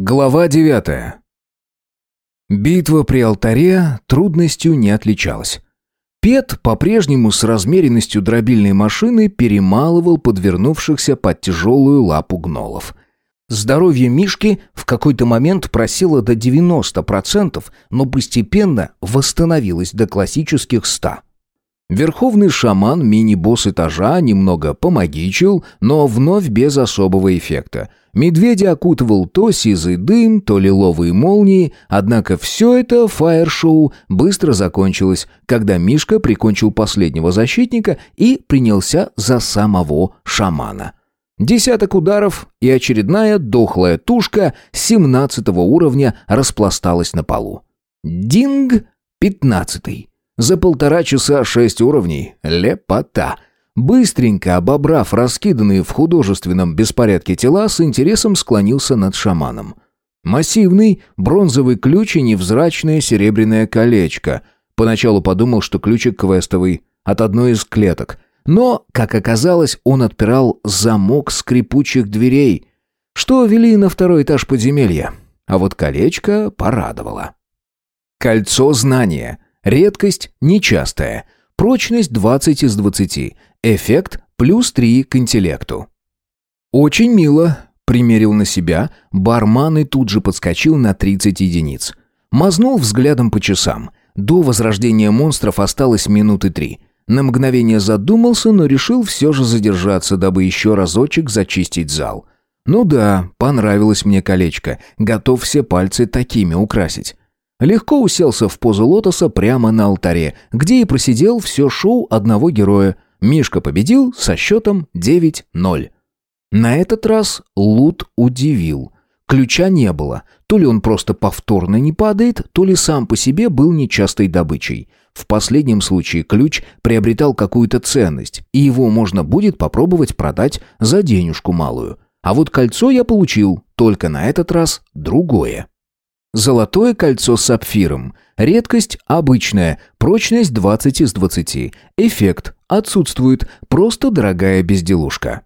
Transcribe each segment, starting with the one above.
Глава девятая. Битва при алтаре трудностью не отличалась. Пет по-прежнему с размеренностью дробильной машины перемалывал подвернувшихся под тяжелую лапу гнолов. Здоровье Мишки в какой-то момент просело до 90%, но постепенно восстановилось до классических 100%. Верховный шаман, мини-босс этажа, немного помогичил, но вновь без особого эффекта. Медведя окутывал то сизый дым, то лиловые молнии, однако все это фаер-шоу быстро закончилось, когда Мишка прикончил последнего защитника и принялся за самого шамана. Десяток ударов, и очередная дохлая тушка 17 уровня распласталась на полу. Динг, пятнадцатый. За полтора часа шесть уровней. Лепота. Быстренько обобрав раскиданные в художественном беспорядке тела, с интересом склонился над шаманом. Массивный бронзовый ключ и невзрачное серебряное колечко. Поначалу подумал, что ключик квестовый, от одной из клеток. Но, как оказалось, он отпирал замок скрипучих дверей, что вели на второй этаж подземелья. А вот колечко порадовало. Кольцо знания — Редкость нечастая. Прочность 20 из 20. Эффект плюс 3 к интеллекту. Очень мило. Примерил на себя. Барман и тут же подскочил на 30 единиц. Мазнул взглядом по часам. До возрождения монстров осталось минуты три. На мгновение задумался, но решил все же задержаться, дабы еще разочек зачистить зал. Ну да, понравилось мне колечко. Готов все пальцы такими украсить. Легко уселся в позу лотоса прямо на алтаре, где и просидел все шоу одного героя. Мишка победил со счетом 9-0. На этот раз лут удивил. Ключа не было. То ли он просто повторно не падает, то ли сам по себе был нечастой добычей. В последнем случае ключ приобретал какую-то ценность, и его можно будет попробовать продать за денежку малую. А вот кольцо я получил, только на этот раз другое. Золотое кольцо с сапфиром. Редкость обычная, прочность 20 из 20. Эффект отсутствует, просто дорогая безделушка.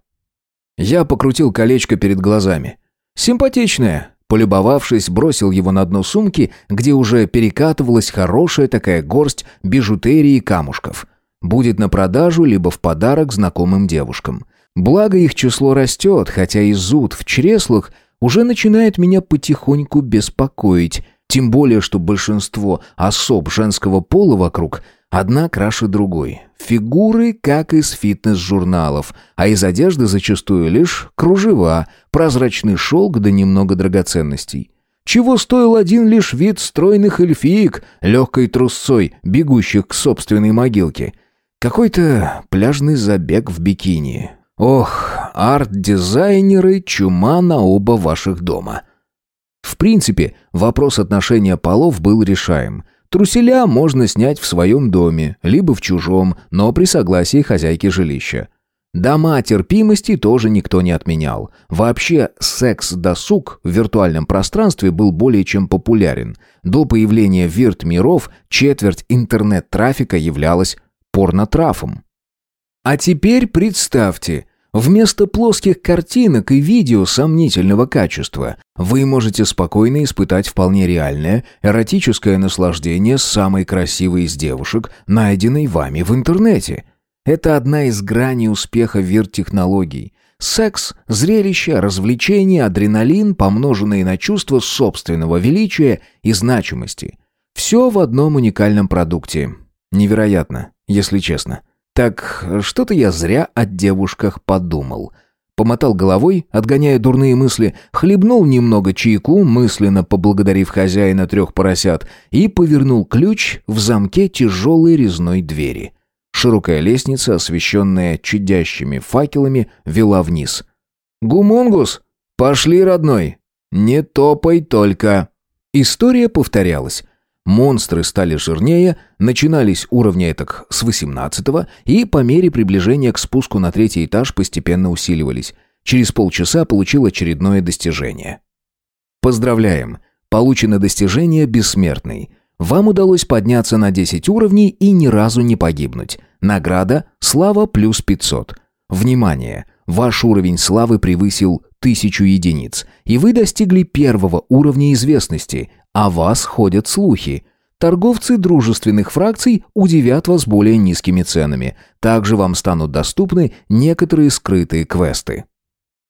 Я покрутил колечко перед глазами. Симпатичное. Полюбовавшись, бросил его на дно сумки, где уже перекатывалась хорошая такая горсть бижутерии камушков. Будет на продажу, либо в подарок знакомым девушкам. Благо их число растет, хотя и зуд в чреслах уже начинает меня потихоньку беспокоить, тем более, что большинство особ женского пола вокруг одна краше другой. Фигуры, как из фитнес-журналов, а из одежды зачастую лишь кружева, прозрачный шелк да немного драгоценностей. Чего стоил один лишь вид стройных эльфиек, легкой трусцой, бегущих к собственной могилке. Какой-то пляжный забег в бикини. Ох, арт-дизайнеры, чума на оба ваших дома. В принципе, вопрос отношения полов был решаем. Труселя можно снять в своем доме, либо в чужом, но при согласии хозяйки жилища. Дома терпимости тоже никто не отменял. Вообще, секс-досуг в виртуальном пространстве был более чем популярен. До появления вирт-миров четверть интернет-трафика являлась порнотрафом. А теперь представьте, вместо плоских картинок и видео сомнительного качества вы можете спокойно испытать вполне реальное эротическое наслаждение с самой красивой из девушек, найденной вами в интернете. Это одна из граней успеха вир-технологий. Секс, зрелище, развлечение, адреналин, помноженные на чувство собственного величия и значимости. Все в одном уникальном продукте. Невероятно, если честно. Так что-то я зря о девушках подумал. Помотал головой, отгоняя дурные мысли, хлебнул немного чайку, мысленно поблагодарив хозяина трех поросят, и повернул ключ в замке тяжелой резной двери. Широкая лестница, освещенная чадящими факелами, вела вниз. «Гумунгус! Пошли, родной! Не топай только!» История повторялась. Монстры стали жирнее, начинались уровни этак с 18-го и по мере приближения к спуску на третий этаж постепенно усиливались. Через полчаса получил очередное достижение. Поздравляем! Получено достижение «Бессмертный». Вам удалось подняться на 10 уровней и ни разу не погибнуть. Награда «Слава плюс 500». Внимание! Ваш уровень славы превысил тысячу единиц, и вы достигли первого уровня известности, о вас ходят слухи. Торговцы дружественных фракций удивят вас более низкими ценами. Также вам станут доступны некоторые скрытые квесты.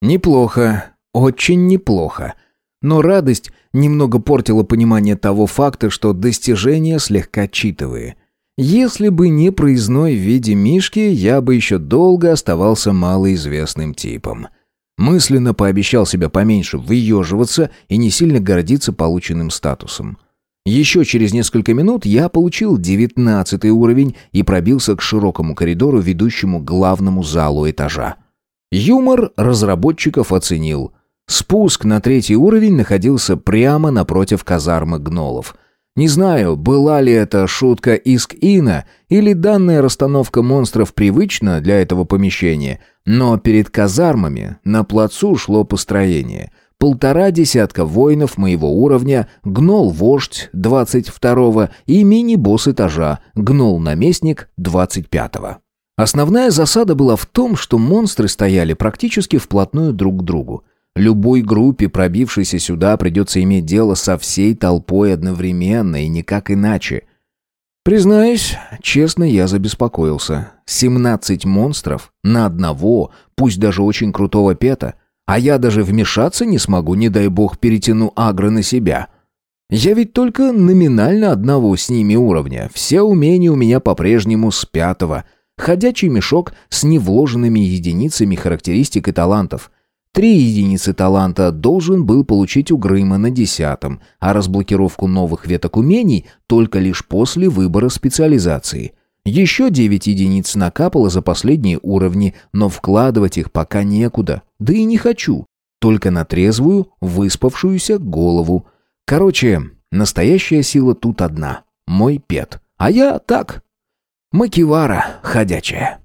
Неплохо, очень неплохо. Но радость немного портила понимание того факта, что достижения слегка читовые. Если бы не проездной в виде Мишки, я бы еще долго оставался малоизвестным типом. Мысленно пообещал себя поменьше выеживаться и не сильно гордиться полученным статусом. Еще через несколько минут я получил девятнадцатый уровень и пробился к широкому коридору, ведущему к главному залу этажа. Юмор разработчиков оценил. Спуск на третий уровень находился прямо напротив казармы гнолов. Не знаю, была ли это шутка Иск-Ина или данная расстановка монстров привычна для этого помещения, но перед казармами на плацу шло построение – полтора десятка воинов моего уровня, гнол-вождь 22-го и мини-босс этажа, гнол-наместник 25-го. Основная засада была в том, что монстры стояли практически вплотную друг к другу. Любой группе, пробившейся сюда, придется иметь дело со всей толпой одновременно и никак иначе. Признаюсь, честно, я забеспокоился. 17 монстров на одного, пусть даже очень крутого пета. А я даже вмешаться не смогу, не дай бог перетяну агро на себя. Я ведь только номинально одного с ними уровня. Все умения у меня по-прежнему с пятого. Ходячий мешок с невложенными единицами характеристик и талантов. Три единицы таланта должен был получить у Грыма на десятом, а разблокировку новых веток умений только лишь после выбора специализации – еще девять единиц накапало за последние уровни, но вкладывать их пока некуда. Да и не хочу. Только на трезвую, выспавшуюся голову. Короче, настоящая сила тут одна. Мой пет. А я так. Макивара ходячая.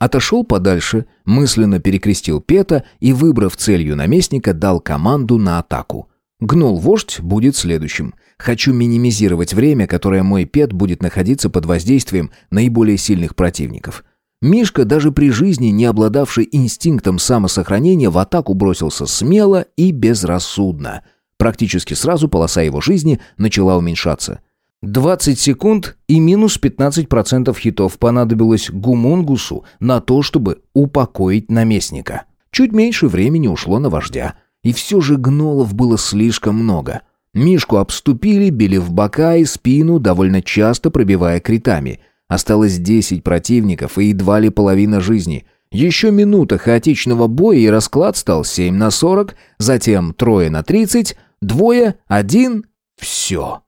Отошел подальше, мысленно перекрестил Пета и, выбрав целью наместника, дал команду на атаку. Гнул-вождь будет следующим. Хочу минимизировать время, которое мой пет будет находиться под воздействием наиболее сильных противников. Мишка, даже при жизни не обладавший инстинктом самосохранения, в атаку бросился смело и безрассудно. Практически сразу полоса его жизни начала уменьшаться. 20 секунд и минус 15% хитов понадобилось Гумунгусу на то, чтобы упокоить наместника. Чуть меньше времени ушло на вождя. И все же гнолов было слишком много. Мишку обступили, били в бока и спину, довольно часто пробивая критами. Осталось десять противников и едва ли половина жизни. Еще минута хаотичного боя и расклад стал семь на сорок, затем трое на тридцать, двое, один, все.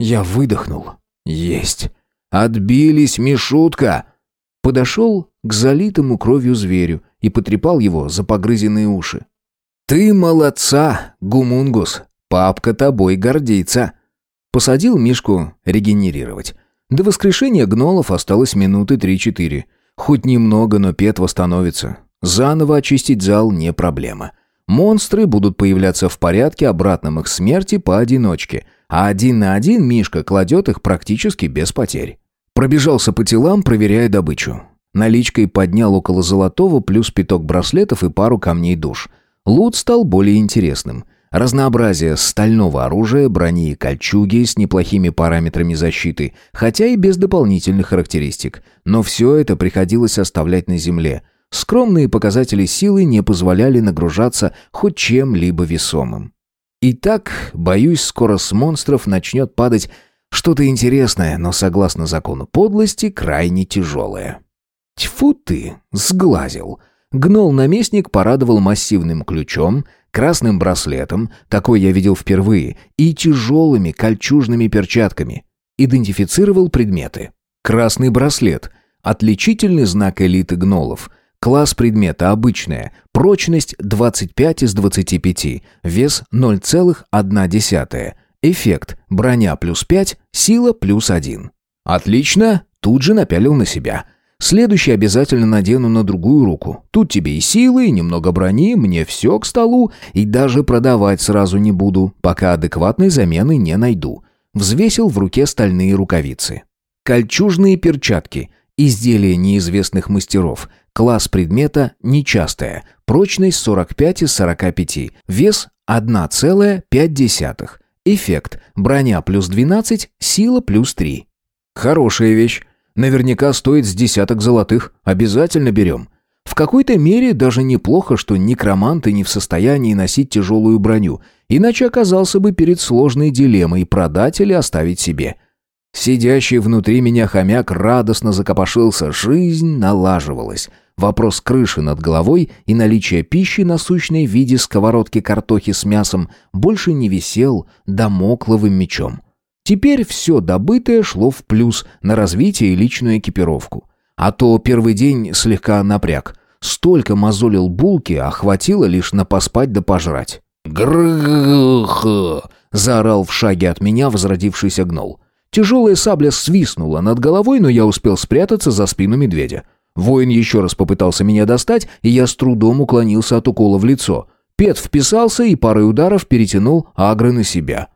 Я выдохнул. Есть. Отбились, Мишутка. Подошел к залитому кровью зверю и потрепал его за погрызенные уши. «Ты молодца, Гумунгус! Папка тобой гордится!» Посадил Мишку регенерировать. До воскрешения гнолов осталось минуты три-четыре. Хоть немного, но Пет восстановится. Заново очистить зал не проблема. Монстры будут появляться в порядке, обратном их смерти поодиночке, а один на один Мишка кладет их практически без потерь. Пробежался по телам, проверяя добычу. Наличкой поднял около золотого плюс пяток браслетов и пару камней душ – Лут стал более интересным. Разнообразие стального оружия, брони и кольчуги с неплохими параметрами защиты, хотя и без дополнительных характеристик. Но все это приходилось оставлять на земле. Скромные показатели силы не позволяли нагружаться хоть чем-либо весомым. Итак, боюсь, скоро с монстров начнет падать что-то интересное, но, согласно закону подлости, крайне тяжелое. Тьфу ты, сглазил. Гнол-наместник порадовал массивным ключом, красным браслетом, такой я видел впервые, и тяжелыми кольчужными перчатками. Идентифицировал предметы. Красный браслет – отличительный знак элиты гнолов. Класс предмета обычная, прочность 25 из 25, вес 0,1. Эффект – броня плюс 5, сила плюс 1. Отлично, тут же напялил на себя – Следующий обязательно надену на другую руку. Тут тебе и силы, и немного брони, мне все к столу, и даже продавать сразу не буду, пока адекватной замены не найду. Взвесил в руке стальные рукавицы. Кольчужные перчатки. Изделия неизвестных мастеров. Класс предмета нечастая. Прочность 45 из 45. Вес 1,5. Эффект. Броня плюс 12, сила плюс 3. Хорошая вещь. Наверняка стоит с десяток золотых. Обязательно берем. В какой-то мере даже неплохо, что некроманты не в состоянии носить тяжелую броню, иначе оказался бы перед сложной дилеммой продать или оставить себе. Сидящий внутри меня хомяк радостно закопошился, жизнь налаживалась. Вопрос крыши над головой и наличие пищи, насущной в виде сковородки картохи с мясом, больше не висел домокловым мечом. Теперь все добытое шло в плюс на развитие и личную экипировку. А то первый день слегка напряг. Столько мозолил булки, а хватило лишь на поспать да пожрать. «Грх!» — Тяжелая сабля свистнула над головой, но я успел спрятаться за спину медведя. Воин еще раз попытался меня достать, и я с трудом уклонился от укола в лицо. Пет вписался и парой ударов перетянул агры на себя.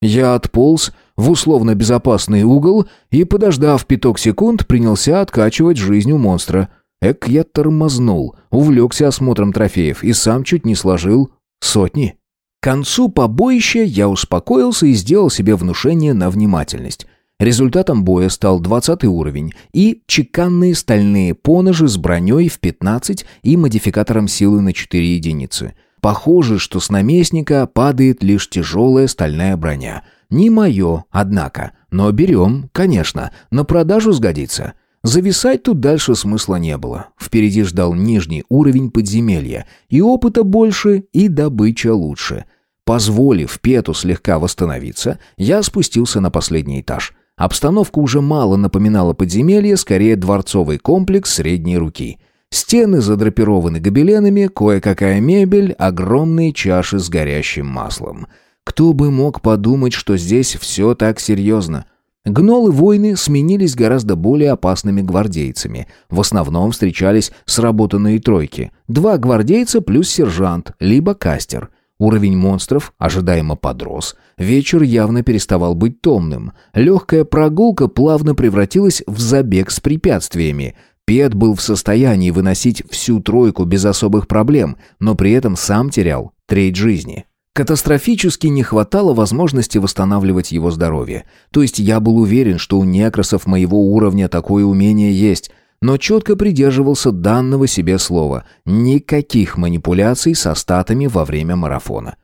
Я отполз в условно безопасный угол и, подождав пяток секунд, принялся откачивать жизнь у монстра. Эк, я тормознул, увлекся осмотром трофеев и сам чуть не сложил сотни. К концу побоища я успокоился и сделал себе внушение на внимательность. Результатом боя стал 20 уровень и чеканные стальные поножи с броней в 15 и модификатором силы на 4 единицы. Похоже, что с наместника падает лишь тяжелая стальная броня. Не мое, однако. Но берем, конечно, на продажу сгодится. Зависать тут дальше смысла не было. Впереди ждал нижний уровень подземелья. И опыта больше, и добыча лучше. Позволив Пету слегка восстановиться, я спустился на последний этаж. Обстановка уже мало напоминала подземелье, скорее дворцовый комплекс средней руки. Стены задрапированы гобеленами, кое-какая мебель, огромные чаши с горящим маслом. Кто бы мог подумать, что здесь все так серьезно? Гнолы-войны сменились гораздо более опасными гвардейцами. В основном встречались сработанные тройки. Два гвардейца плюс сержант, либо кастер. Уровень монстров ожидаемо подрос. Вечер явно переставал быть томным. Легкая прогулка плавно превратилась в забег с препятствиями. Пет был в состоянии выносить всю тройку без особых проблем, но при этом сам терял треть жизни. Катастрофически не хватало возможности восстанавливать его здоровье. То есть я был уверен, что у некросов моего уровня такое умение есть – но четко придерживался данного себе слова. Никаких манипуляций со статами во время марафона.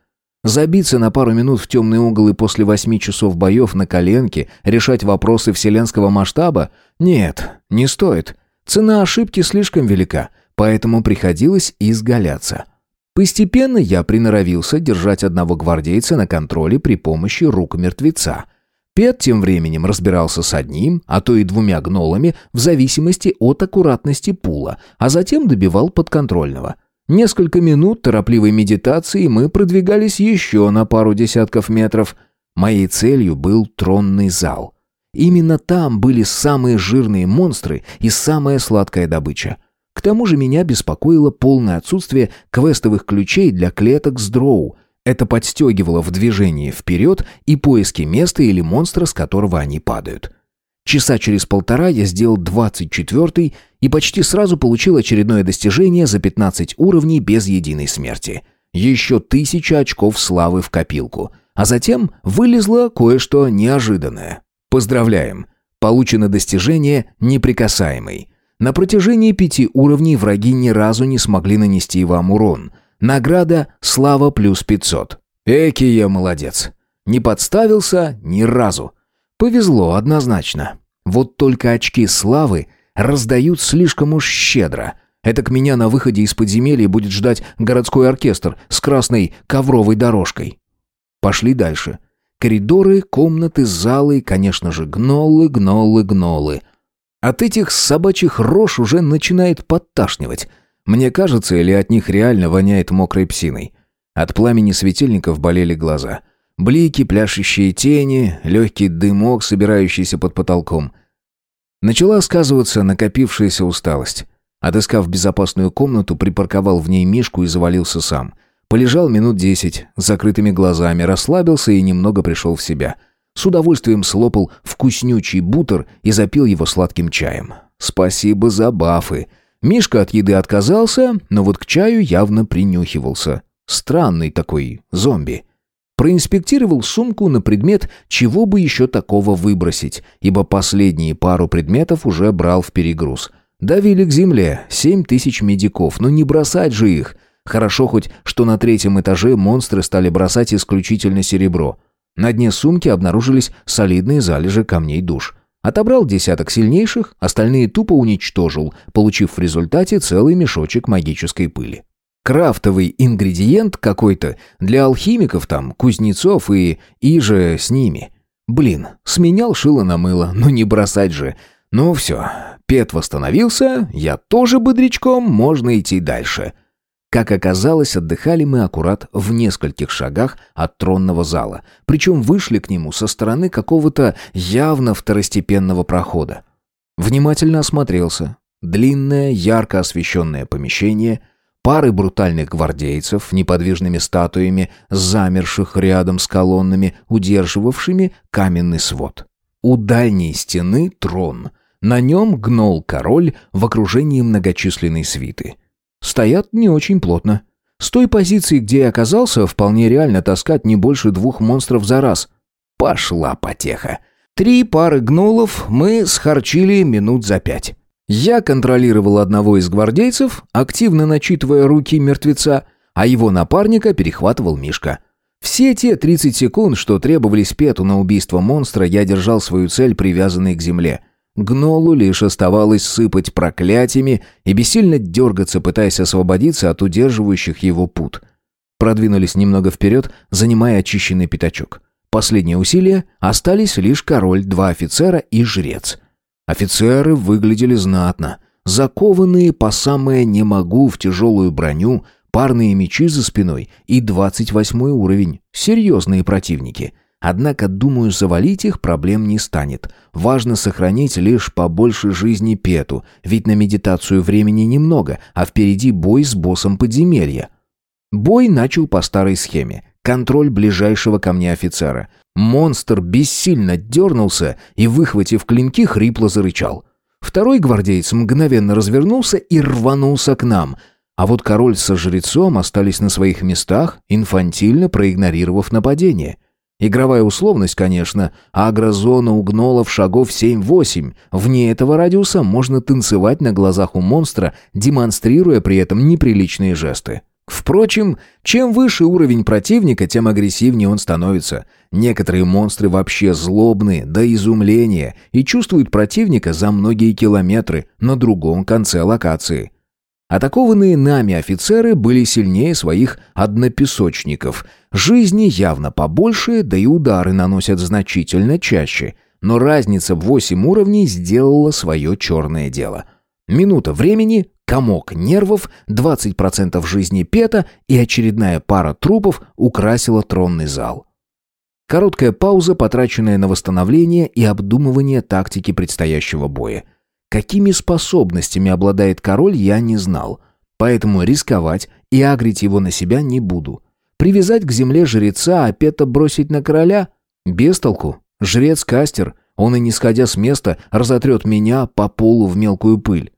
Забиться на пару минут в темный угол и после восьми часов боев на коленке решать вопросы вселенского масштаба? Нет, не стоит. Цена ошибки слишком велика, поэтому приходилось изгаляться. Постепенно я приноровился держать одного гвардейца на контроле при помощи рук мертвеца – Пет тем временем разбирался с одним, а то и двумя гнолами, в зависимости от аккуратности пула, а затем добивал подконтрольного. Несколько минут торопливой медитации мы продвигались еще на пару десятков метров. Моей целью был тронный зал. Именно там были самые жирные монстры и самая сладкая добыча. К тому же меня беспокоило полное отсутствие квестовых ключей для клеток с дроу, это подстегивало в движении вперед и поиски места или монстра, с которого они падают. Часа через полтора я сделал 24 и почти сразу получил очередное достижение за 15 уровней без единой смерти. Еще тысяча очков славы в копилку. А затем вылезло кое-что неожиданное. Поздравляем! Получено достижение «Неприкасаемый». На протяжении пяти уровней враги ни разу не смогли нанести вам урон – Награда «Слава плюс 500». Эки я молодец. Не подставился ни разу. Повезло однозначно. Вот только очки славы раздают слишком уж щедро. Это к меня на выходе из подземелья будет ждать городской оркестр с красной ковровой дорожкой. Пошли дальше. Коридоры, комнаты, залы конечно же, гнолы, гнолы, гнолы. От этих собачьих рож уже начинает подташнивать. Мне кажется, или от них реально воняет мокрой псиной. От пламени светильников болели глаза. Блики, пляшущие тени, легкий дымок, собирающийся под потолком. Начала сказываться накопившаяся усталость. Отыскав безопасную комнату, припарковал в ней Мишку и завалился сам. Полежал минут десять, с закрытыми глазами, расслабился и немного пришел в себя. С удовольствием слопал вкуснючий бутер и запил его сладким чаем. Спасибо за бафы. Мишка от еды отказался, но вот к чаю явно принюхивался. Странный такой зомби. Проинспектировал сумку на предмет, чего бы еще такого выбросить, ибо последние пару предметов уже брал в перегруз. Давили к земле, семь тысяч медиков, но не бросать же их. Хорошо хоть, что на третьем этаже монстры стали бросать исключительно серебро. На дне сумки обнаружились солидные залежи камней душ. Отобрал десяток сильнейших, остальные тупо уничтожил, получив в результате целый мешочек магической пыли. Крафтовый ингредиент какой-то для алхимиков там, кузнецов и... и же с ними. Блин, сменял шило на мыло, ну не бросать же. Ну все, Пет восстановился, я тоже бодрячком, можно идти дальше. Как оказалось, отдыхали мы аккурат в нескольких шагах от тронного зала, причем вышли к нему со стороны какого-то явно второстепенного прохода. Внимательно осмотрелся. Длинное, ярко освещенное помещение, пары брутальных гвардейцев, неподвижными статуями, замерших рядом с колоннами, удерживавшими каменный свод. У дальней стены трон. На нем гнол король в окружении многочисленной свиты. Стоят не очень плотно. С той позиции, где я оказался, вполне реально таскать не больше двух монстров за раз. Пошла потеха. Три пары гнулов мы схарчили минут за пять. Я контролировал одного из гвардейцев, активно начитывая руки мертвеца, а его напарника перехватывал Мишка. Все те 30 секунд, что требовались Пету на убийство монстра, я держал свою цель привязанной к земле. Гнолу лишь оставалось сыпать проклятиями и бессильно дергаться, пытаясь освободиться от удерживающих его пут. Продвинулись немного вперед, занимая очищенный пятачок. Последние усилия остались лишь король, два офицера и жрец. Офицеры выглядели знатно, закованные по самое «не могу» в тяжелую броню, парные мечи за спиной и двадцать восьмой уровень. Серьезные противники — Однако, думаю, завалить их проблем не станет. Важно сохранить лишь побольше жизни Пету, ведь на медитацию времени немного, а впереди бой с боссом подземелья. Бой начал по старой схеме. Контроль ближайшего ко мне офицера. Монстр бессильно дернулся и, выхватив клинки, хрипло зарычал. Второй гвардеец мгновенно развернулся и рванулся к нам, а вот король со жрецом остались на своих местах, инфантильно проигнорировав нападение — Игровая условность, конечно, а агрозона у гнолов шагов 7-8. Вне этого радиуса можно танцевать на глазах у монстра, демонстрируя при этом неприличные жесты. Впрочем, чем выше уровень противника, тем агрессивнее он становится. Некоторые монстры вообще злобные, до изумления, и чувствуют противника за многие километры на другом конце локации. Атакованные нами офицеры были сильнее своих однопесочников. Жизни явно побольше, да и удары наносят значительно чаще. Но разница в восемь уровней сделала свое черное дело. Минута времени, комок нервов, 20% жизни Пета и очередная пара трупов украсила тронный зал. Короткая пауза, потраченная на восстановление и обдумывание тактики предстоящего боя – Какими способностями обладает король, я не знал. Поэтому рисковать и агрить его на себя не буду. Привязать к земле жреца, а пета бросить на короля? Без толку. Жрец-кастер, он и не сходя с места, разотрет меня по полу в мелкую пыль.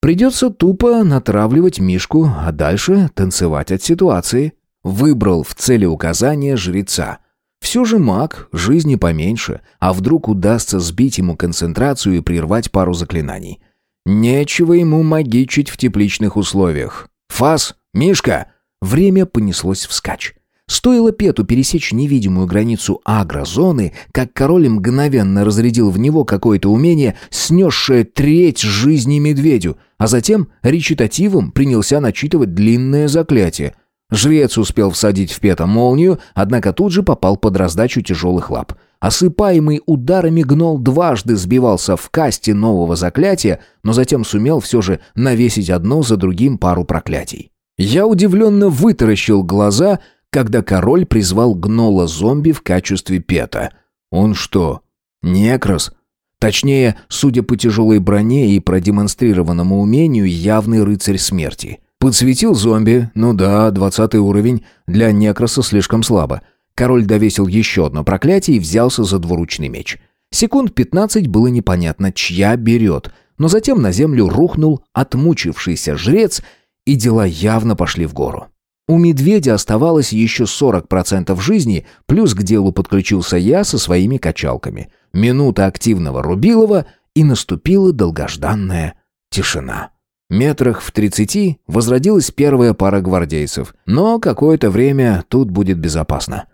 Придется тупо натравливать Мишку, а дальше танцевать от ситуации. Выбрал в цели указания жреца — все же маг, жизни поменьше, а вдруг удастся сбить ему концентрацию и прервать пару заклинаний. Нечего ему магичить в тепличных условиях. «Фас! Мишка!» Время понеслось вскачь. Стоило Пету пересечь невидимую границу агрозоны, как король мгновенно разрядил в него какое-то умение, снесшее треть жизни медведю, а затем речитативом принялся начитывать длинное заклятие. Жрец успел всадить в пета молнию, однако тут же попал под раздачу тяжелых лап. Осыпаемый ударами гнол дважды сбивался в касте нового заклятия, но затем сумел все же навесить одно за другим пару проклятий. Я удивленно вытаращил глаза, когда король призвал гнола-зомби в качестве пета. Он что, некрос? Точнее, судя по тяжелой броне и продемонстрированному умению, явный рыцарь смерти — Подсветил зомби, ну да, двадцатый уровень, для некроса слишком слабо. Король довесил еще одно проклятие и взялся за двуручный меч. Секунд пятнадцать было непонятно, чья берет, но затем на землю рухнул отмучившийся жрец, и дела явно пошли в гору. У медведя оставалось еще 40% жизни, плюс к делу подключился я со своими качалками. Минута активного Рубилова, и наступила долгожданная тишина. Метрах в тридцати возродилась первая пара гвардейцев, но какое-то время тут будет безопасно.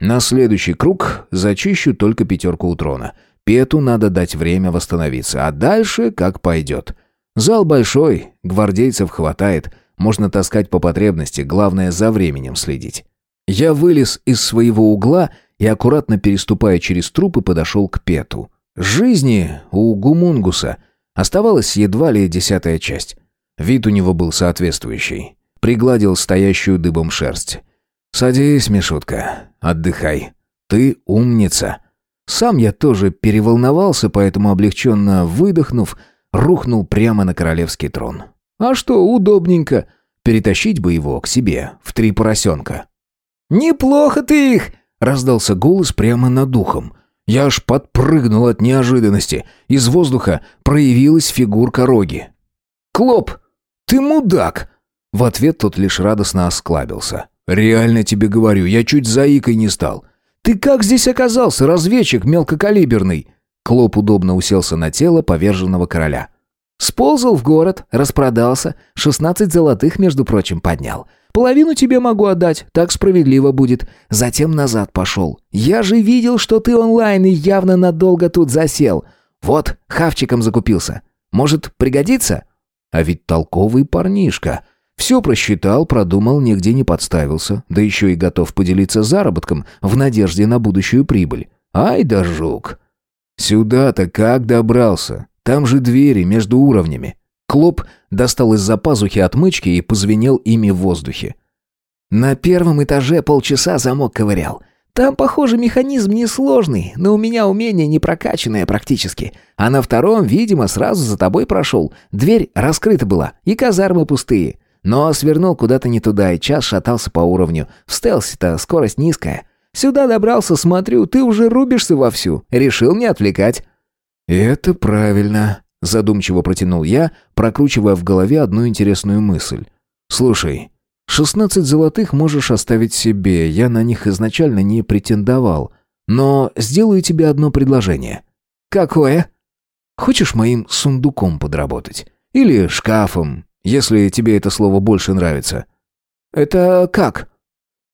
На следующий круг зачищу только пятерку у трона. Пету надо дать время восстановиться, а дальше как пойдет. Зал большой, гвардейцев хватает, можно таскать по потребности, главное за временем следить. Я вылез из своего угла и, аккуратно переступая через трупы, подошел к Пету. Жизни у Гумунгуса оставалась едва ли десятая часть. Вид у него был соответствующий. Пригладил стоящую дыбом шерсть. «Садись, Мишутка, отдыхай. Ты умница». Сам я тоже переволновался, поэтому облегченно выдохнув, рухнул прямо на королевский трон. А что, удобненько. Перетащить бы его к себе, в три поросенка. «Неплохо ты их!» — раздался голос прямо над духом. Я аж подпрыгнул от неожиданности. Из воздуха проявилась фигурка Роги. «Клоп, ты мудак!» В ответ тот лишь радостно осклабился. «Реально тебе говорю, я чуть заикой не стал. Ты как здесь оказался, разведчик мелкокалиберный?» Клоп удобно уселся на тело поверженного короля. «Сползал в город, распродался, шестнадцать золотых, между прочим, поднял. Половину тебе могу отдать, так справедливо будет. Затем назад пошел. Я же видел, что ты онлайн и явно надолго тут засел. Вот, хавчиком закупился. Может, пригодится?» А ведь толковый парнишка. Все просчитал, продумал, нигде не подставился, да еще и готов поделиться заработком в надежде на будущую прибыль. Ай да жук! Сюда-то как добрался? Там же двери между уровнями. Клоп достал из-за пазухи отмычки и позвенел ими в воздухе. На первом этаже полчаса замок ковырял. Там, похоже, механизм несложный, но у меня умение не прокачанное практически. А на втором, видимо, сразу за тобой прошел. Дверь раскрыта была, и казармы пустые. Но свернул куда-то не туда и час шатался по уровню. В стелсе-то скорость низкая. Сюда добрался, смотрю, ты уже рубишься вовсю. Решил не отвлекать. «Это правильно», — задумчиво протянул я, прокручивая в голове одну интересную мысль. «Слушай, Шестнадцать золотых можешь оставить себе, я на них изначально не претендовал. Но сделаю тебе одно предложение». «Какое?» «Хочешь моим сундуком подработать? Или шкафом, если тебе это слово больше нравится?» «Это как?»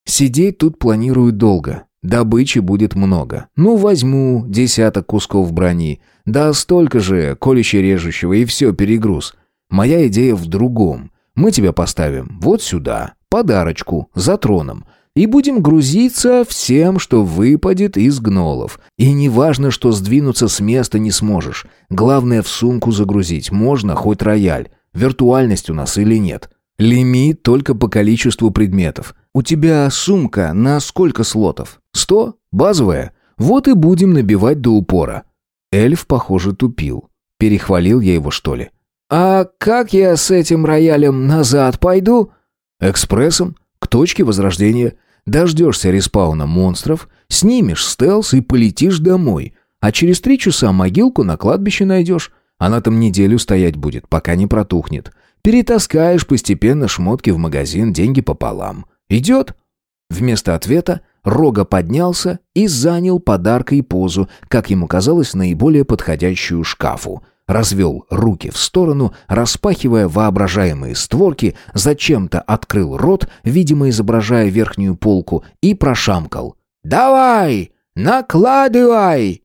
«Сидеть тут планирую долго. Добычи будет много. Ну, возьму десяток кусков брони. Да столько же колюще-режущего, и все, перегруз. Моя идея в другом. Мы тебя поставим вот сюда, подарочку, за троном, и будем грузиться всем, что выпадет из гнолов. И не важно, что сдвинуться с места не сможешь. Главное, в сумку загрузить можно хоть рояль. Виртуальность у нас или нет. Лимит только по количеству предметов. У тебя сумка на сколько слотов? Сто? Базовая? Вот и будем набивать до упора. Эльф, похоже, тупил. Перехвалил я его, что ли? «А как я с этим роялем назад пойду?» «Экспрессом, к точке возрождения. Дождешься респауна монстров, снимешь стелс и полетишь домой. А через три часа могилку на кладбище найдешь. Она там неделю стоять будет, пока не протухнет. Перетаскаешь постепенно шмотки в магазин, деньги пополам. Идет?» Вместо ответа Рога поднялся и занял подаркой позу, как ему казалось, наиболее подходящую шкафу – развел руки в сторону, распахивая воображаемые створки, зачем-то открыл рот, видимо, изображая верхнюю полку, и прошамкал. «Давай! Накладывай!»